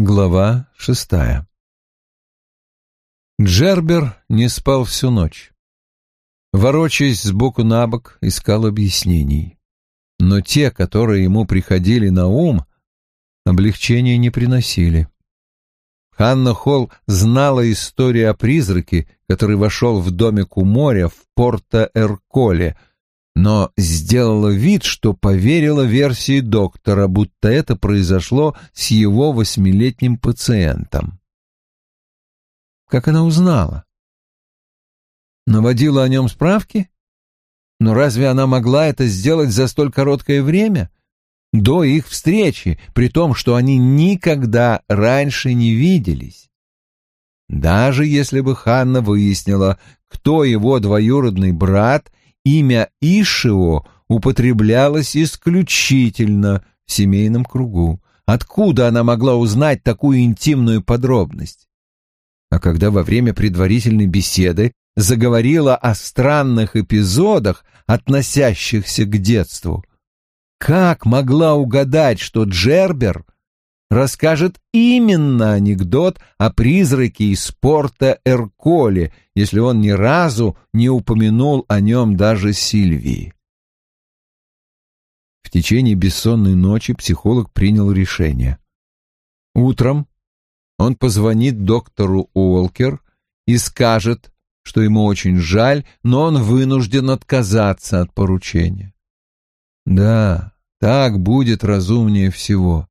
Глава шестая Джербер не спал всю ночь. Ворочаясь сбоку на бок, искал объяснений. Но те, которые ему приходили на ум, облегчения не приносили. Ханна Холл знала историю о призраке, который вошел в домик у моря в Порто-Эрколе, но сделала вид, что поверила версии доктора, будто это произошло с его восьмилетним пациентом. Как она узнала? Наводила о нем справки? Но разве она могла это сделать за столь короткое время? До их встречи, при том, что они никогда раньше не виделись. Даже если бы Ханна выяснила, кто его двоюродный брат имя Ишио употреблялось исключительно в семейном кругу. Откуда она могла узнать такую интимную подробность? А когда во время предварительной беседы заговорила о странных эпизодах, относящихся к детству, как могла угадать, что Джербер расскажет именно анекдот о призраке из порта Эрколе, если он ни разу не упомянул о нем даже Сильвии. В течение бессонной ночи психолог принял решение. Утром он позвонит доктору Уолкер и скажет, что ему очень жаль, но он вынужден отказаться от поручения. Да, так будет разумнее всего.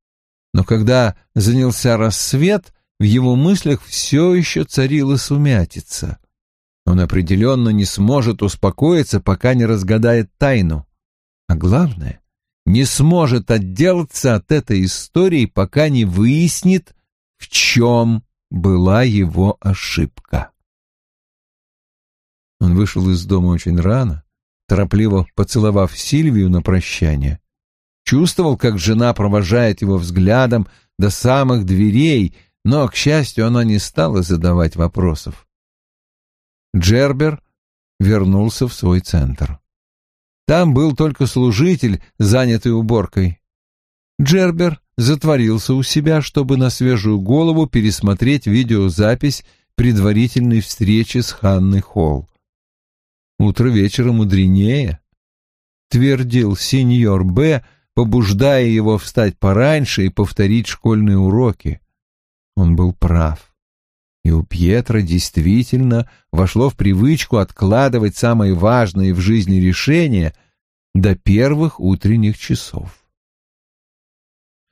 Но когда занялся рассвет, в его мыслях все еще царила сумятица. Он определенно не сможет успокоиться, пока не разгадает тайну. А главное, не сможет отделаться от этой истории, пока не выяснит, в чем была его ошибка. Он вышел из дома очень рано, торопливо поцеловав Сильвию на прощание, чувствовал, как жена провожает его взглядом до самых дверей, но, к счастью, она не стала задавать вопросов. Джербер вернулся в свой центр. Там был только служитель, занятый уборкой. Джербер затворился у себя, чтобы на свежую голову пересмотреть видеозапись предварительной встречи с Ханной Холл. «Утро вечера мудренее», — твердил сеньор Б., побуждая его встать пораньше и повторить школьные уроки. Он был прав. И у Пьетра действительно вошло в привычку откладывать самые важные в жизни решения до первых утренних часов.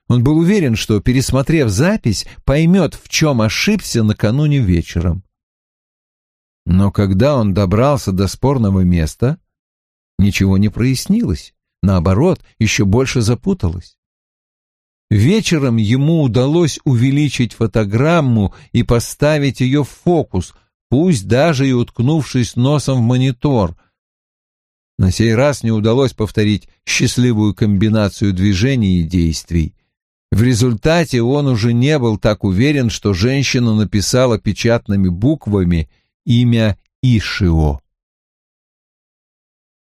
Он был уверен, что, пересмотрев запись, поймет, в чем ошибся накануне вечером. Но когда он добрался до спорного места, ничего не прояснилось наоборот, еще больше запуталась. Вечером ему удалось увеличить фотограмму и поставить ее в фокус, пусть даже и уткнувшись носом в монитор. На сей раз не удалось повторить счастливую комбинацию движений и действий. В результате он уже не был так уверен, что женщина написала печатными буквами имя Ишио.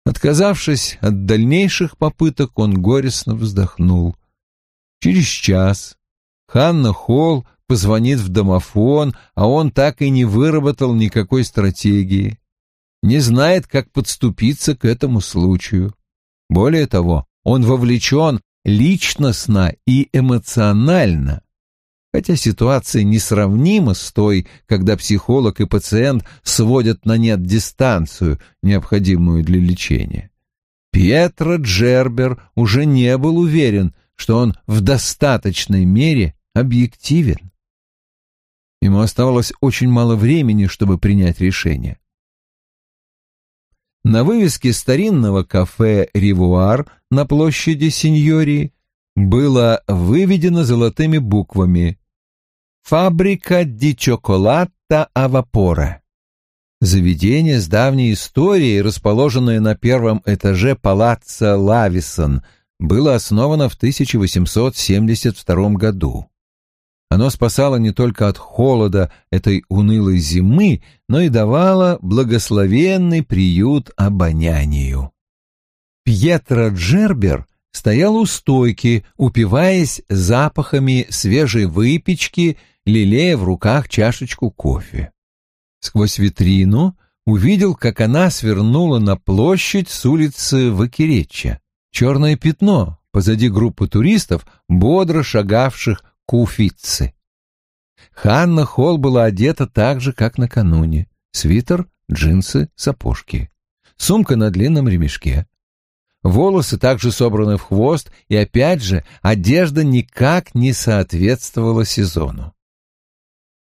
Отказавшись от дальнейших попыток, он горестно вздохнул. Через час Ханна Холл позвонит в домофон, а он так и не выработал никакой стратегии. Не знает, как подступиться к этому случаю. Более того, он вовлечен личностно и эмоционально хотя ситуация несравнима с той, когда психолог и пациент сводят на нет дистанцию, необходимую для лечения. Пьетро Джербер уже не был уверен, что он в достаточной мере объективен. Ему оставалось очень мало времени, чтобы принять решение. На вывеске старинного кафе «Ривуар» на площади Синьории было выведено золотыми буквами Фабрика ди чоколата Авапора. Заведение с давней историей, расположенное на первом этаже палаца Лависон, было основано в 1872 году. Оно спасало не только от холода этой унылой зимы, но и давало благословенный приют обонянию. Пьетро Джербер стоял у стойки, упиваясь запахами свежей выпечки, лелея в руках чашечку кофе. Сквозь витрину увидел, как она свернула на площадь с улицы Вакиречья. Черное пятно позади группы туристов, бодро шагавших к Уфице. Ханна Холл была одета так же, как накануне. Свитер, джинсы, сапожки. Сумка на длинном ремешке. Волосы также собраны в хвост, и опять же одежда никак не соответствовала сезону.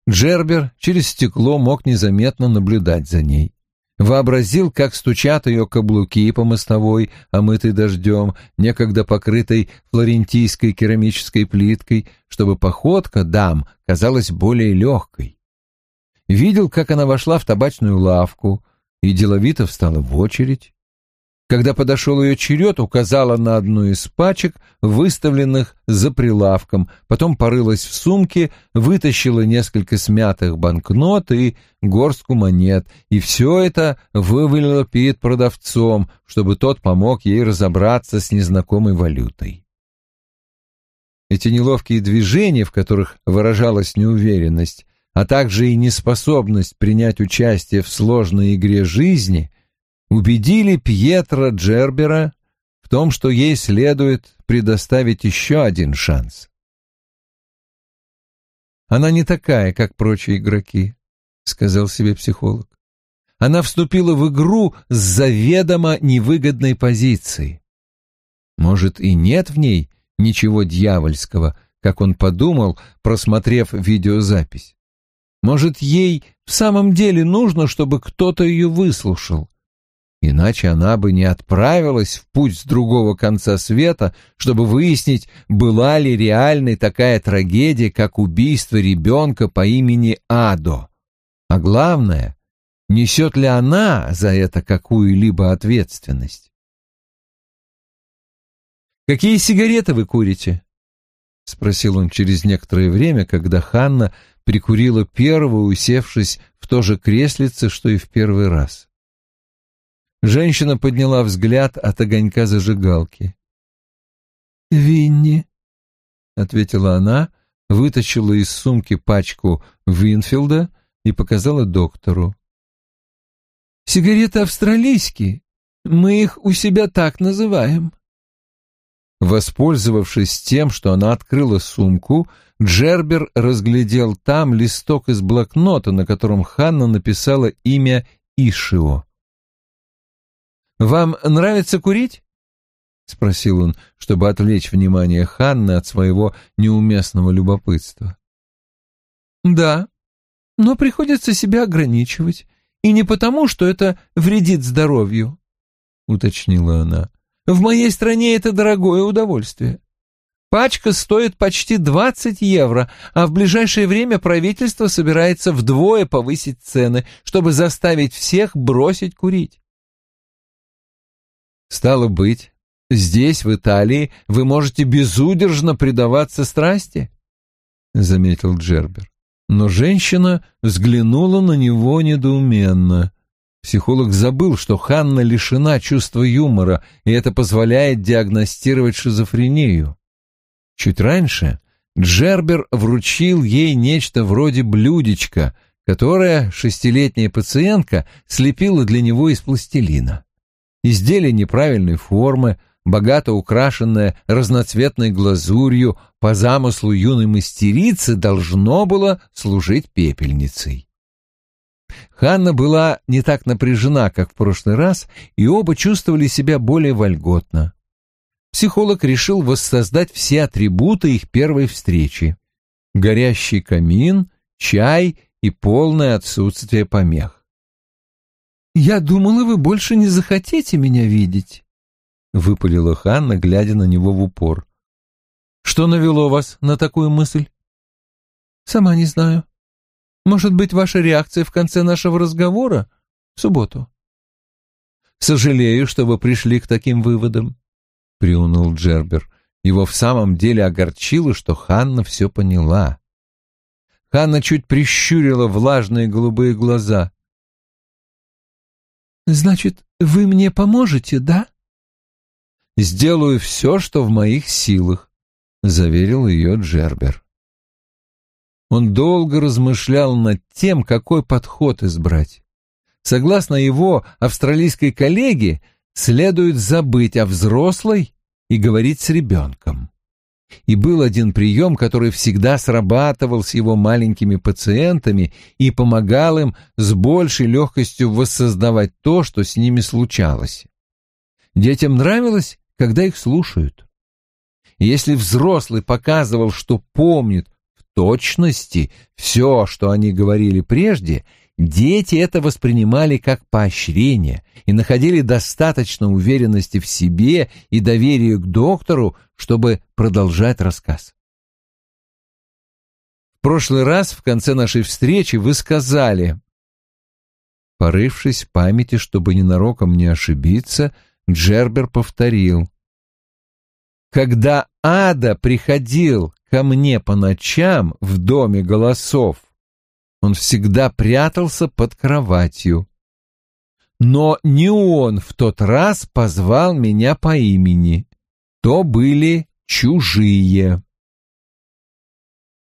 Джербер через стекло мог незаметно наблюдать за ней. Вообразил, как стучат ее каблуки по мостовой, омытой дождем, некогда покрытой флорентийской керамической плиткой, чтобы походка дам казалась более легкой. Видел, как она вошла в табачную лавку и деловито встала в очередь. Когда подошел ее черед, указала на одну из пачек, выставленных за прилавком, потом порылась в сумке, вытащила несколько смятых банкнот и горстку монет, и все это вывалила перед продавцом, чтобы тот помог ей разобраться с незнакомой валютой. Эти неловкие движения, в которых выражалась неуверенность, а также и неспособность принять участие в сложной игре жизни — убедили Пьетро Джербера в том, что ей следует предоставить еще один шанс. «Она не такая, как прочие игроки», — сказал себе психолог. «Она вступила в игру с заведомо невыгодной позицией. Может, и нет в ней ничего дьявольского, как он подумал, просмотрев видеозапись. Может, ей в самом деле нужно, чтобы кто-то ее выслушал, Иначе она бы не отправилась в путь с другого конца света, чтобы выяснить, была ли реальной такая трагедия, как убийство ребенка по имени Адо. А главное, несет ли она за это какую-либо ответственность. «Какие сигареты вы курите?» — спросил он через некоторое время, когда Ханна прикурила первую, усевшись в то же креслице, что и в первый раз. Женщина подняла взгляд от огонька зажигалки. «Винни», — ответила она, вытащила из сумки пачку Винфилда и показала доктору. «Сигареты австралийские. Мы их у себя так называем». Воспользовавшись тем, что она открыла сумку, Джербер разглядел там листок из блокнота, на котором Ханна написала имя Ишио. «Вам нравится курить?» — спросил он, чтобы отвлечь внимание Ханны от своего неуместного любопытства. «Да, но приходится себя ограничивать, и не потому, что это вредит здоровью», — уточнила она. «В моей стране это дорогое удовольствие. Пачка стоит почти 20 евро, а в ближайшее время правительство собирается вдвое повысить цены, чтобы заставить всех бросить курить. Стало быть, здесь, в Италии, вы можете безудержно предаваться страсти? — заметил Джербер. Но женщина взглянула на него недоуменно. Психолог забыл, что Ханна лишена чувства юмора, и это позволяет диагностировать шизофрению. Чуть раньше Джербер вручил ей нечто вроде блюдечка, которое шестилетняя пациентка слепила для него из пластилина. Изделие неправильной формы, богато украшенное разноцветной глазурью, по замыслу юной мастерицы должно было служить пепельницей. Ханна была не так напряжена, как в прошлый раз, и оба чувствовали себя более вольготно. Психолог решил воссоздать все атрибуты их первой встречи. Горящий камин, чай и полное отсутствие помех. «Я думала, вы больше не захотите меня видеть», — выпалила Ханна, глядя на него в упор. «Что навело вас на такую мысль?» «Сама не знаю. Может быть, ваша реакция в конце нашего разговора в субботу?» «Сожалею, что вы пришли к таким выводам», — приуныл Джербер. Его в самом деле огорчило, что Ханна все поняла. Ханна чуть прищурила влажные голубые глаза. «Значит, вы мне поможете, да?» сделаю все, что в моих силах», — заверил ее Джербер. Он долго размышлял над тем, какой подход избрать. Согласно его австралийской коллеге, следует забыть о взрослой и говорить с ребенком. И был один прием, который всегда срабатывал с его маленькими пациентами и помогал им с большей легкостью воссоздавать то, что с ними случалось. Детям нравилось, когда их слушают. если взрослый показывал, что помнит в точности все, что они говорили прежде, дети это воспринимали как поощрение и находили достаточно уверенности в себе и доверия к доктору, чтобы продолжать рассказ. В прошлый раз в конце нашей встречи вы сказали, порывшись в памяти, чтобы ненароком не ошибиться, Джербер повторил. Когда Ада приходил ко мне по ночам в доме голосов, он всегда прятался под кроватью. Но не он в тот раз позвал меня по имени. То были чужие.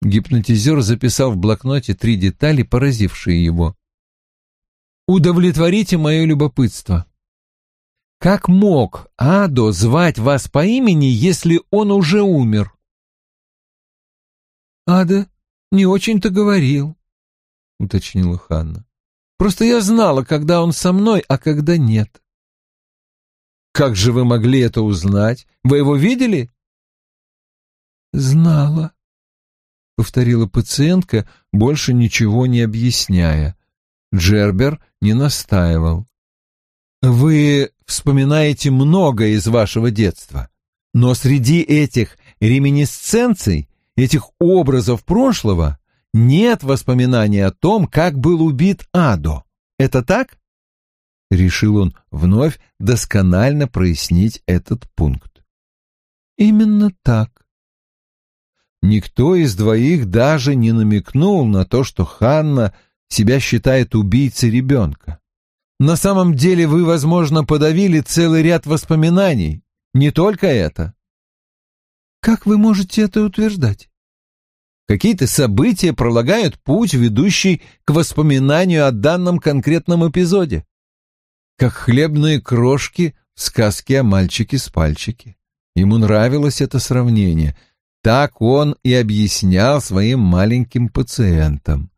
Гипнотизер записал в блокноте три детали, поразившие его. «Удовлетворите мое любопытство. Как мог Адо звать вас по имени, если он уже умер?» «Ада не очень-то говорил», — уточнила Ханна. «Просто я знала, когда он со мной, а когда нет». «Как же вы могли это узнать? Вы его видели?» «Знала», — повторила пациентка, больше ничего не объясняя. Джербер не настаивал. «Вы вспоминаете многое из вашего детства, но среди этих реминисценций, этих образов прошлого, нет воспоминаний о том, как был убит Адо. Это так?» Решил он вновь досконально прояснить этот пункт. «Именно так». Никто из двоих даже не намекнул на то, что Ханна себя считает убийцей ребенка. На самом деле вы, возможно, подавили целый ряд воспоминаний. Не только это. Как вы можете это утверждать? Какие-то события пролагают путь, ведущий к воспоминанию о данном конкретном эпизоде. Как хлебные крошки в сказке о мальчике с пальчики. Ему нравилось это сравнение. Так он и объяснял своим маленьким пациентам.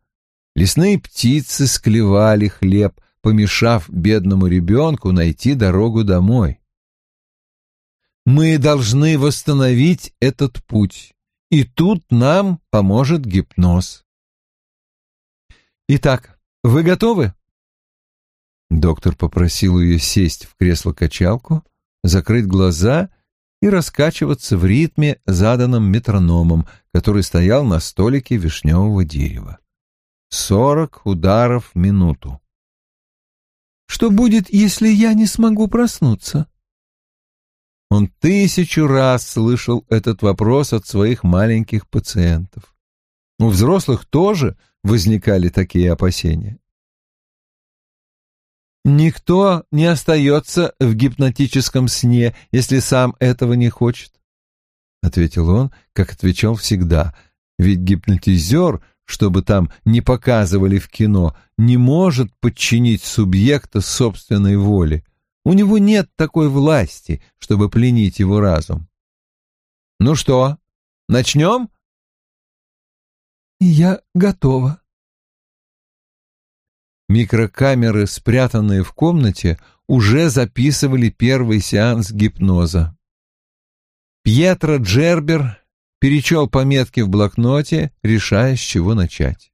Лесные птицы склевали хлеб, помешав бедному ребенку найти дорогу домой. Мы должны восстановить этот путь, и тут нам поможет гипноз. Итак, вы готовы? Доктор попросил ее сесть в кресло-качалку, закрыть глаза и раскачиваться в ритме, заданном метрономом, который стоял на столике вишневого дерева. Сорок ударов в минуту. Что будет, если я не смогу проснуться? Он тысячу раз слышал этот вопрос от своих маленьких пациентов. У взрослых тоже возникали такие опасения. Никто не остается в гипнотическом сне, если сам этого не хочет, — ответил он, как отвечал всегда, ведь гипнотизер чтобы там не показывали в кино, не может подчинить субъекта собственной воле. У него нет такой власти, чтобы пленить его разум. Ну что, начнем? Я готова. Микрокамеры, спрятанные в комнате, уже записывали первый сеанс гипноза. Пьетро Джербер перечел пометки в блокноте, решая, с чего начать.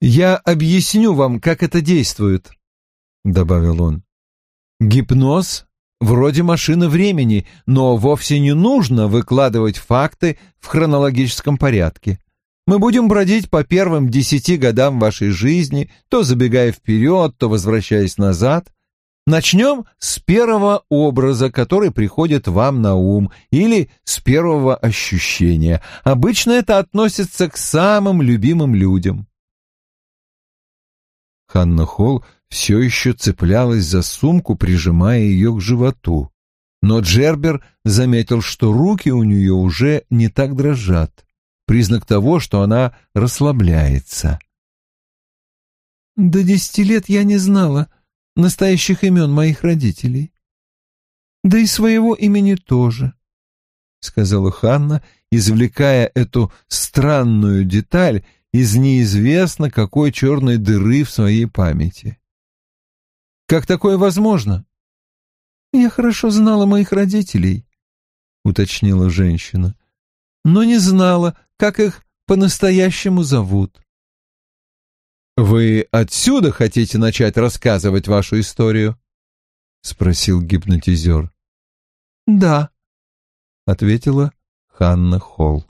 «Я объясню вам, как это действует», — добавил он. «Гипноз вроде машины времени, но вовсе не нужно выкладывать факты в хронологическом порядке. Мы будем бродить по первым десяти годам вашей жизни, то забегая вперед, то возвращаясь назад, Начнем с первого образа, который приходит вам на ум, или с первого ощущения. Обычно это относится к самым любимым людям. Ханна Холл все еще цеплялась за сумку, прижимая ее к животу. Но Джербер заметил, что руки у нее уже не так дрожат, признак того, что она расслабляется. «До десяти лет я не знала настоящих имен моих родителей. Да и своего имени тоже», — сказала Ханна, извлекая эту странную деталь из неизвестно какой черной дыры в своей памяти. «Как такое возможно?» «Я хорошо знала моих родителей», — уточнила женщина, «но не знала, как их по-настоящему зовут». «Вы отсюда хотите начать рассказывать вашу историю?» — спросил гипнотизер. «Да», — ответила Ханна Холл.